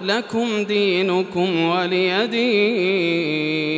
لكم دينكم ولي دين.